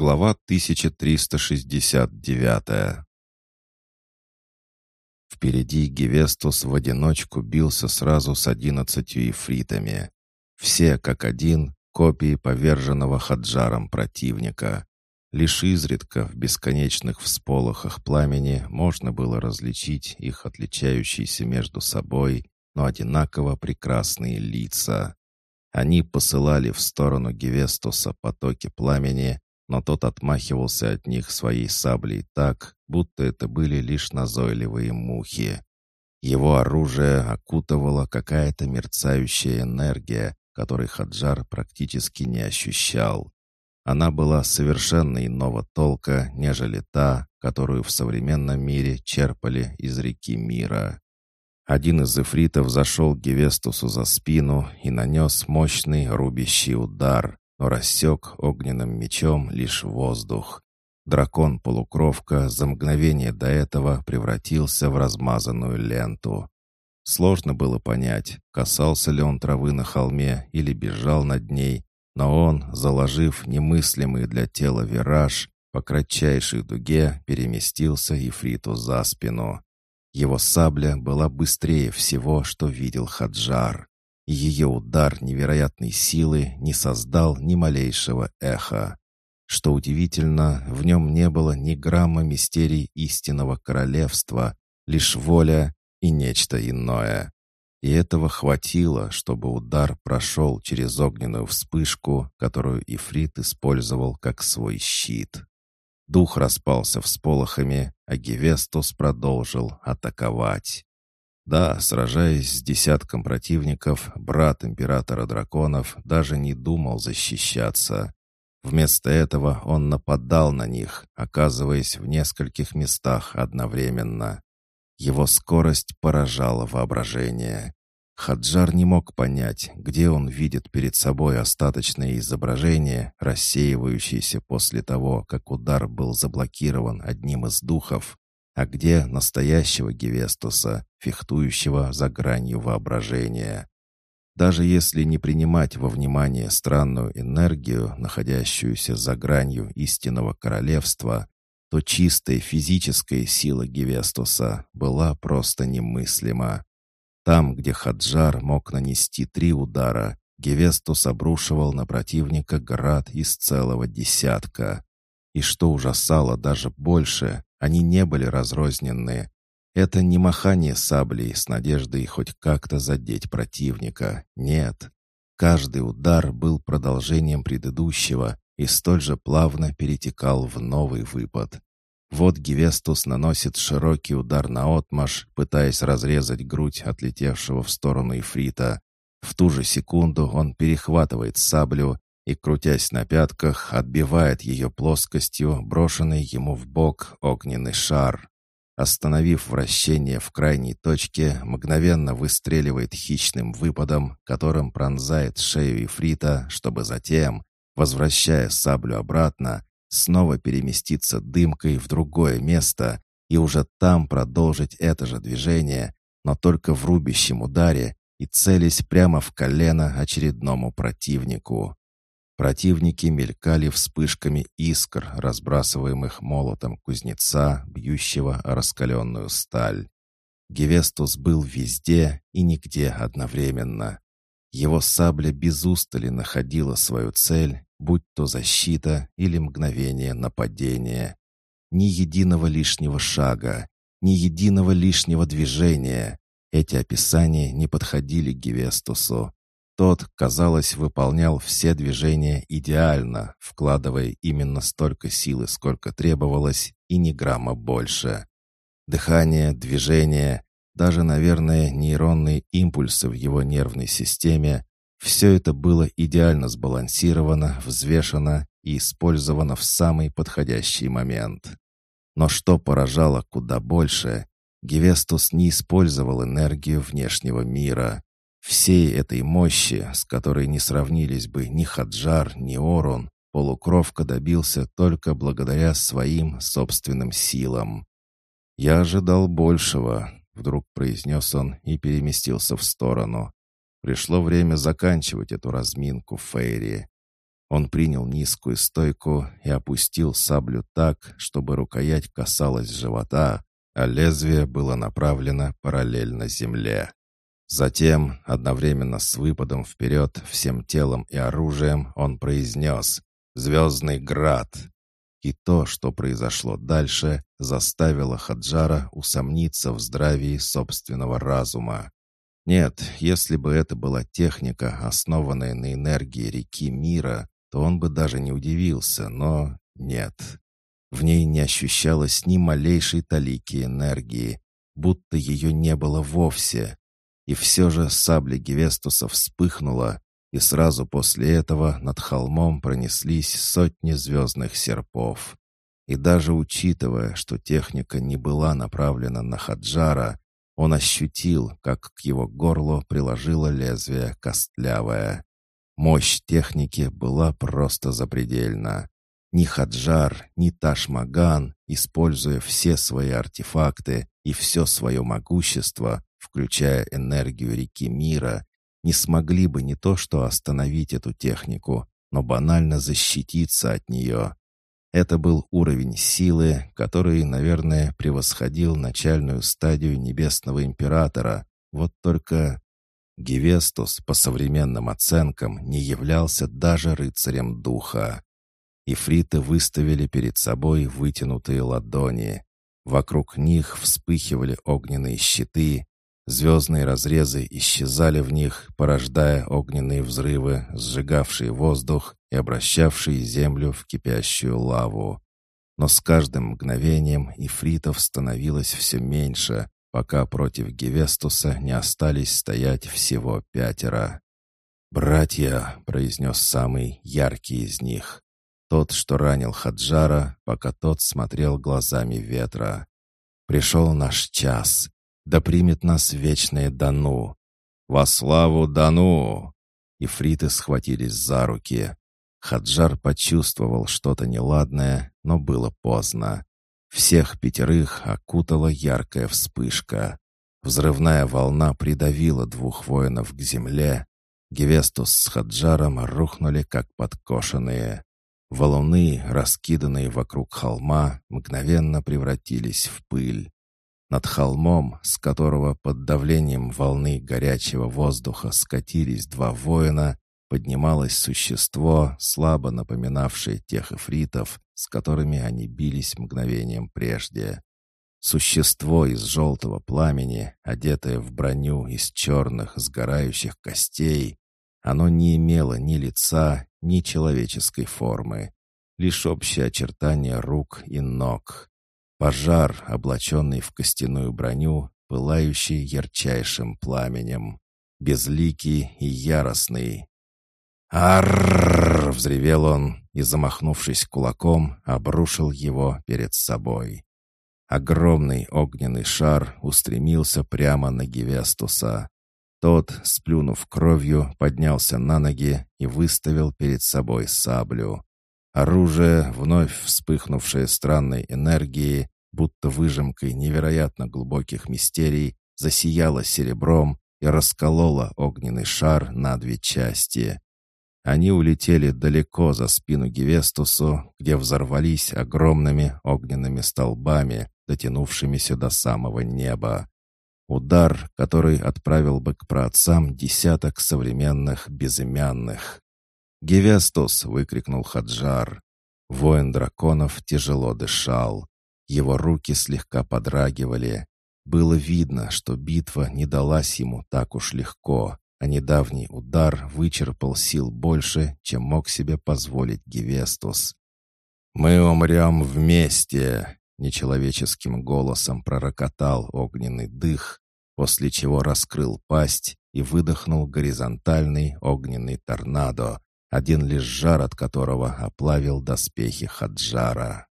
Глава 1369 Впереди Гевестус в одиночку бился сразу с одиннадцатью ифритами. Все, как один, копии поверженного хаджаром противника. Лишь изредка в бесконечных всполохах пламени можно было различить их отличающиеся между собой, но одинаково прекрасные лица. Они посылали в сторону Гевестуса потоки пламени, но тот отмахивался от них своей саблей так, будто это были лишь назойливые мухи. Его оружие окутывала какая-то мерцающая энергия, которой Хаджар практически не ощущал. Она была совершенно иного толка, нежели та, которую в современном мире черпали из реки мира. Один из эфритов зашел Гевестусу за спину и нанес мощный рубящий удар, но рассек огненным мечом лишь воздух. Дракон-полукровка за мгновение до этого превратился в размазанную ленту. Сложно было понять, касался ли он травы на холме или бежал над ней, но он, заложив немыслимый для тела вираж, по кратчайшей дуге переместился Ефриту за спину. Его сабля была быстрее всего, что видел Хаджар ее удар невероятной силы не создал ни малейшего эха. Что удивительно, в нем не было ни грамма мистерий истинного королевства, лишь воля и нечто иное. И этого хватило, чтобы удар прошел через огненную вспышку, которую Ифрит использовал как свой щит. Дух распался всполохами, а Гевестус продолжил атаковать. Да, сражаясь с десятком противников, брат императора драконов даже не думал защищаться. Вместо этого он нападал на них, оказываясь в нескольких местах одновременно. Его скорость поражала воображение. Хаджар не мог понять, где он видит перед собой остаточное изображение, рассеивающееся после того, как удар был заблокирован одним из духов, а где настоящего Гевестуса, фехтующего за гранью воображения. Даже если не принимать во внимание странную энергию, находящуюся за гранью истинного королевства, то чистая физическая сила Гевестуса была просто немыслима. Там, где Хаджар мог нанести три удара, Гевестус обрушивал на противника град из целого десятка. И что ужасало даже больше, они не были разрознены. Это не махание саблей с надеждой хоть как-то задеть противника. Нет. Каждый удар был продолжением предыдущего и столь же плавно перетекал в новый выпад. Вот Гевестус наносит широкий удар на отмаш, пытаясь разрезать грудь отлетевшего в сторону Ифрита. В ту же секунду он перехватывает саблю и, крутясь на пятках, отбивает ее плоскостью брошенный ему в бок огненный шар. Остановив вращение в крайней точке, мгновенно выстреливает хищным выпадом, которым пронзает шею Ифрита, чтобы затем, возвращая саблю обратно, снова переместиться дымкой в другое место и уже там продолжить это же движение, но только в рубящем ударе и целясь прямо в колено очередному противнику. Противники мелькали вспышками искр, разбрасываемых молотом кузнеца, бьющего раскаленную сталь. Гевестус был везде и нигде одновременно. Его сабля без устали находила свою цель, будь то защита или мгновение нападения. Ни единого лишнего шага, ни единого лишнего движения. Эти описания не подходили Гевестусу. Тот, казалось, выполнял все движения идеально, вкладывая именно столько силы, сколько требовалось, и ни грамма больше. Дыхание, движение, даже, наверное, нейронные импульсы в его нервной системе — все это было идеально сбалансировано, взвешено и использовано в самый подходящий момент. Но что поражало куда больше, Гевестус не использовал энергию внешнего мира. Всей этой мощи, с которой не сравнились бы ни Хаджар, ни Орон, полукровка добился только благодаря своим собственным силам. «Я ожидал большего», — вдруг произнес он и переместился в сторону. Пришло время заканчивать эту разминку Фейри. Он принял низкую стойку и опустил саблю так, чтобы рукоять касалась живота, а лезвие было направлено параллельно земле. Затем, одновременно с выпадом вперед всем телом и оружием, он произнес «Звездный град!». И то, что произошло дальше, заставило Хаджара усомниться в здравии собственного разума. Нет, если бы это была техника, основанная на энергии реки мира, то он бы даже не удивился, но нет. В ней не ощущалось ни малейшей талики энергии, будто ее не было вовсе. И все же сабля Гевестуса вспыхнула, и сразу после этого над холмом пронеслись сотни звездных серпов. И даже учитывая, что техника не была направлена на Хаджара, он ощутил, как к его горлу приложило лезвие костлявое. Мощь техники была просто запредельна. Ни Хаджар, ни Ташмаган, используя все свои артефакты и все свое могущество, включая энергию реки мира, не смогли бы не то что остановить эту технику, но банально защититься от нее. Это был уровень силы, который, наверное, превосходил начальную стадию Небесного Императора. Вот только Гевестус, по современным оценкам, не являлся даже рыцарем духа. Ифриты выставили перед собой вытянутые ладони. Вокруг них вспыхивали огненные щиты, звездные разрезы исчезали в них, порождая огненные взрывы, сжигавшие воздух и обращавшие землю в кипящую лаву. Но с каждым мгновением ифритов становилось все меньше, пока против Гевестуса не остались стоять всего пятеро. «Братья», — произнес самый яркий из них, тот, что ранил Хаджара, пока тот смотрел глазами ветра. «Пришел наш час. Да примет нас вечное Дану. Во славу Дану!» Ифриты схватились за руки. Хаджар почувствовал что-то неладное, но было поздно. Всех пятерых окутала яркая вспышка. Взрывная волна придавила двух воинов к земле. Гевестус с Хаджаром рухнули, как подкошенные. Валуны, раскиданные вокруг холма, мгновенно превратились в пыль. Над холмом, с которого под давлением волны горячего воздуха скатились два воина, поднималось существо, слабо напоминавшее тех эфритов, с которыми они бились мгновением прежде. Существо из желтого пламени, одетое в броню из черных сгорающих костей, оно не имело ни лица, ни человеческой формы, лишь общее очертание рук и ног. Пожар, облаченный в костяную броню, пылающий ярчайшим пламенем, безликий и яростный, «Аррррр!» — взревел он и, замахнувшись кулаком, обрушил его перед собой. Огромный огненный шар устремился прямо на Гевестуса. Тот, сплюнув кровью, поднялся на ноги и выставил перед собой саблю. Оружие, вновь вспыхнувшее странной энергией, будто выжимкой невероятно глубоких мистерий, засияло серебром и раскололо огненный шар на две части. Они улетели далеко за спину Гевестусу, где взорвались огромными огненными столбами, дотянувшимися до самого неба. Удар, который отправил бы к праотцам десяток современных безымянных. «Гевестус!» — выкрикнул Хаджар. Воин драконов тяжело дышал. Его руки слегка подрагивали. Было видно, что битва не далась ему так уж легко а недавний удар вычерпал сил больше, чем мог себе позволить Гевестус. «Мы умрем вместе!» — нечеловеческим голосом пророкотал огненный дых, после чего раскрыл пасть и выдохнул горизонтальный огненный торнадо, один лишь жар от которого оплавил доспехи Хаджара.